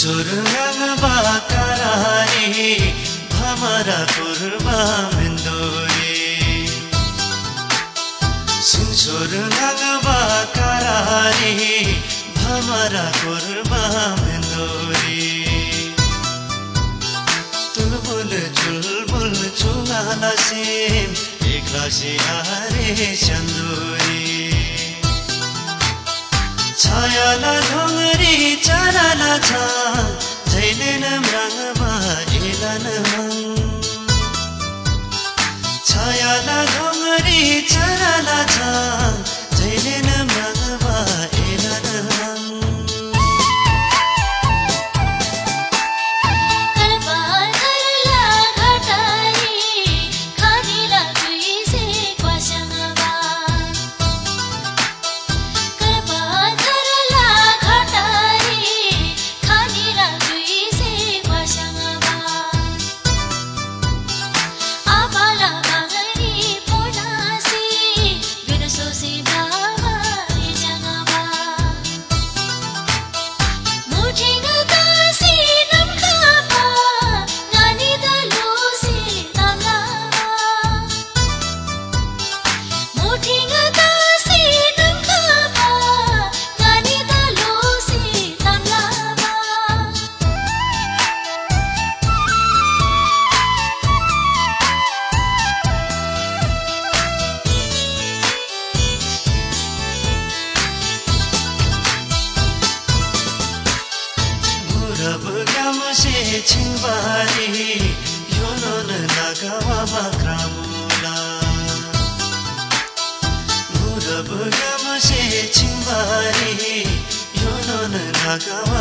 सुरंग बाकारारी भमरा कुर्बा मिन्दोरी सुरंग बाकारारी भमरा कुर्बा मिन्दोरी तुलबुल चुलबुल चुलाला सिम एक्लासी आरे चन्दुरी। छायाला ढोङ्गरी चराला छ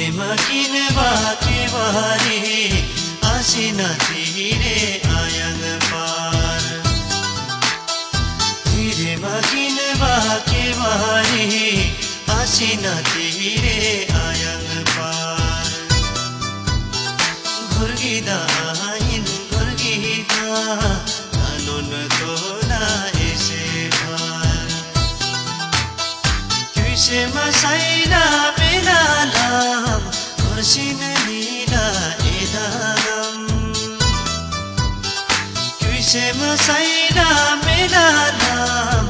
प्रेमटिन बाती बहारी आसिना तीरे आयन पार। प्रेमटिन बाती बहारी आसिना तीरे आयन पार। घुर्गिदा शेम सइरा नाम।